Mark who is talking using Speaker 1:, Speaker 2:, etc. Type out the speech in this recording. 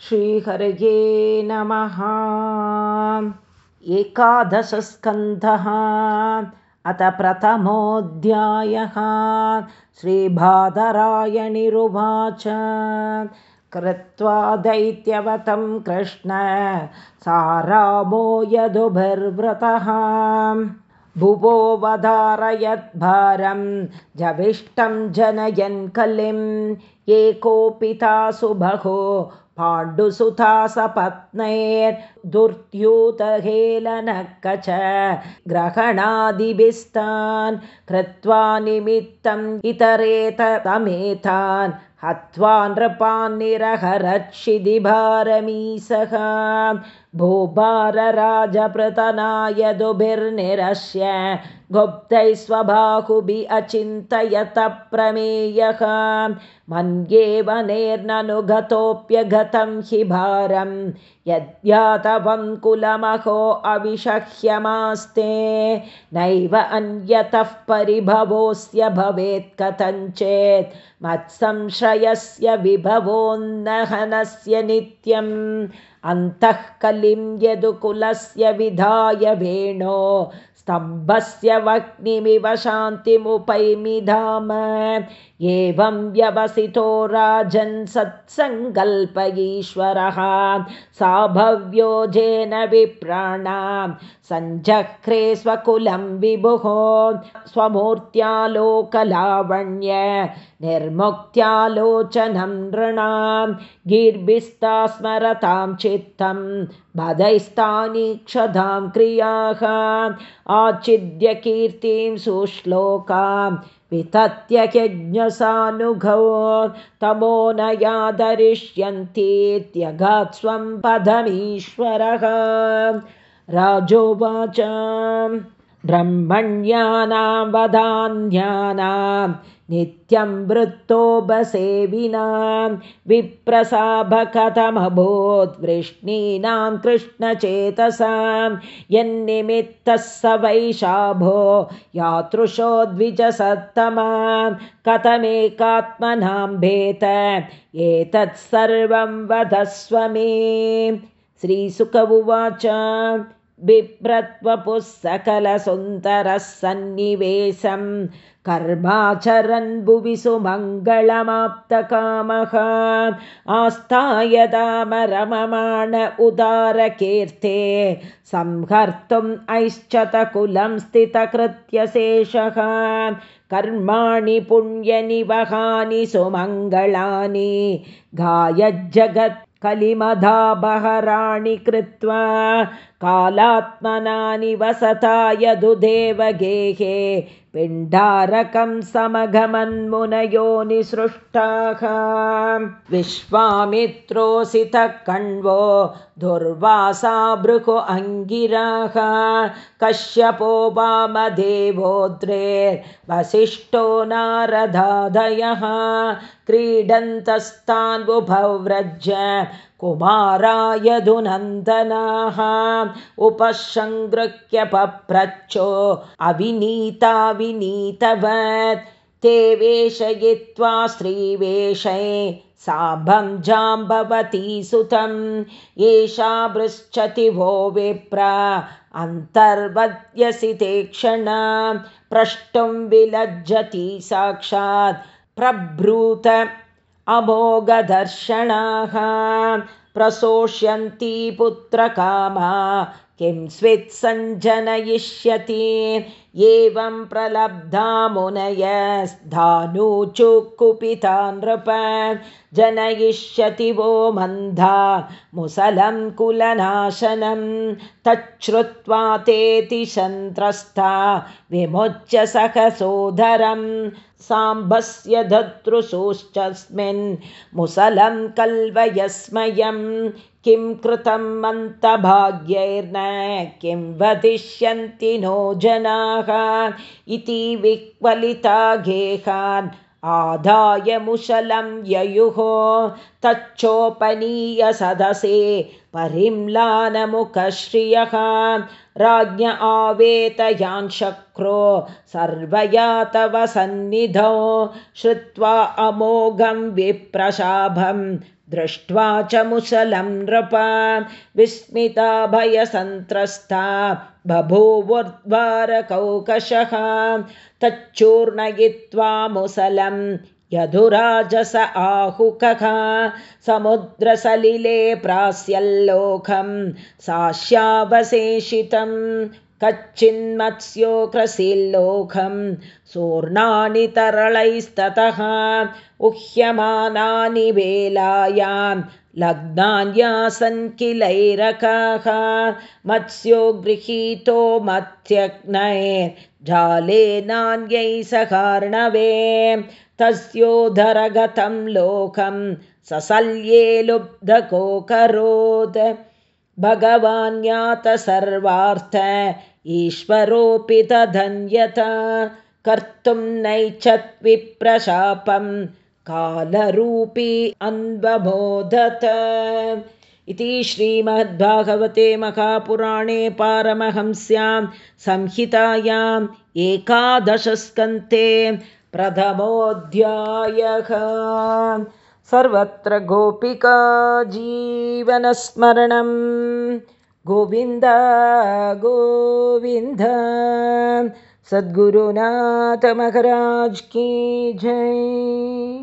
Speaker 1: श्रीहरये नमः। एकादशस्कन्धः अथ प्रथमोऽध्यायः। श्रीभादरायणिरुवाच कृत्वा दैत्यवतं कृष्ण सा रामो यदुभिर्व्रतः भुवोऽवधारयद्भारं जविष्टं जनयन् कलिम् एकोपिता सुबहो पाण्डुसुता सपत्नैर्दुर्त्यूतहेलनकच ग्रहणादिभिस्तान् कृत्वा निमित्तम् इतरेतमेतान् हत्वा नृपान्निरहरक्षिदिभारमीसः भूभारराजपृतनायदुभिर्निरस्य गुप्तैः स्वबाहुभि अचिन्तयत प्रमेयः मन्येव नेर्ननुगतोऽप्यगतं हि भारं। यद्यातवं कुलमहो अविषह्यमास्ते। नैव अन्यतः परिभवोऽस्य भवेत् कथञ्चेत् मत्संश्रयस्य विभवोन्नहनस्य नित्यम्। अन्तः कलिं यदुकुलस्य विधाय वेणो स्तम्भस्य वह्निमिव शान्तिमुपैमि धाम। एवं व्यवसितो राजन् सत्सङ्कल्प ईश्वरः सा भव्योजेन विप्राणां। सञ्जह्रे स्वकुलं विभुः। स्वमूर्त्यालोकलावण्य। निर्मुक्त्यालोचनं नृणां। गिर्भिस्ता स्मरतां चित्तं भदैस्तानीक्षदां क्रियाः आचिद्य कीर्तिं सुश्लोकां वितत्यज्ञसानुघौ तमो न यादरिष्यन्तीत्यगात् स्वं पदमीश्वरः। राजोवाच ब्रह्मण्यानां वदान्यानां नित्यं वृत्तोपसेविनां विप्रसाभकथमभूद्वृष्णीनां कृष्णचेतसां यन्निमित्तः स वैशाभो यातृशो द्विजसत्तमां कथमेकात्मनां भेत एतत् सर्वं वदस्व मे। श्रीसुक उवाच बिभ्रत्वपुः सकलसुन्दरः सन्निवेशं कर्माचरन् भुवि सुमङ्गलमाप्तकामः आस्थाय दामरममाण उदारकीर्ते संहर्तुम् ऐश्चतकुलं स्थितकृत्यशेषः कर्माणि पुण्यनिवहानि सुमङ्गलानि गायज्जगत् कलिमधाबहराणि कृत्वा कालात्मनानि वसता यदुदेवगेहे पिण्डारकं समगमन्मुनयो निसृष्टाः विश्वामित्रोऽसितः कण्वो दुर्वासा भृगु अङ्गिराः। कश्यपो वामदेवोद्रेर्वसिष्ठो नारदादयः। क्रीडन्तस्तान्वुभव्रज कुमारायधुनन्दनाः उपसङ्गृह्य पप्रच्छो अविनीता विनीतवत् ते वेषयित्वा स्त्रीवेषे साभं जाम्बवती सुतं एषा पृच्छति वो विप्र अन्तर्वद्यसि ते क्षणा प्रष्टुं विलज्जति साक्षात् प्रभृत अमोघदर्शनाः प्रशोष्यन्ती पुत्रकामा किं स्वित्सञ्जनयिष्यति एवं प्रलब्धा मुनयस्धानुचुकुपिता नृप जनयिष्यति वो मन्धा मुसलं कुलनाशनं। तच्छ्रुत्वा तेति सन्त्रस्ता विमुच्य सहसोदरं साम्बस्य धतृशोश्चस्मिन् मुसलं कल्वयस्मयं किं कृतं मन्तभाग्यैर्न किं वदिष्यन्ति नो जनाः? इति विक्वलिता गेहान्। आदाय मुशलं ययुः। तच्चोपनीय सदसे परिम्लानमुखश्रियः। राज्ञ आवेतयान् शक्रो सर्वया तव सन्निधौ। श्रुत्वा अमोघं विप्रशाभं दृष्ट्वा च मुसलं नृप विस्मिता भयसन्त्रस्ता बभूवुर्द्वारकौकशः तच्चूर्णयित्वा मुसलं यधुराजस आहुकः समुद्रसलिले प्रास्यल्लोकं साश्यावशेषितं कच्चिन्मत्स्योक्रसील्लोकं सूर्णानि तरलैस्ततः उह्यमानानि वेलायां लग्नान्यासन् किलैरकाः मत्स्यो गृहीतो मत्यग्नैर्जालेनान्यै सकार्णवे तस्योधरगतं लोकं ससल्ये लुब्धकोकरोत् भगवान् सर्वार्थ ईश्वरोऽपि तधन्यत कर्तुं नैच्छत् विप्रशापं कालरूपी अन्वबोधत। इति श्रीमद्भागवते महापुराणे पारमहंस्यां संहितायाम् एकादशस्कन्ते प्रथमोऽध्यायः सर्वत्र गोपिका जीवनस्मरणं। गोविन्द गोविन्द। सद्गुरुनाथमहराज की जय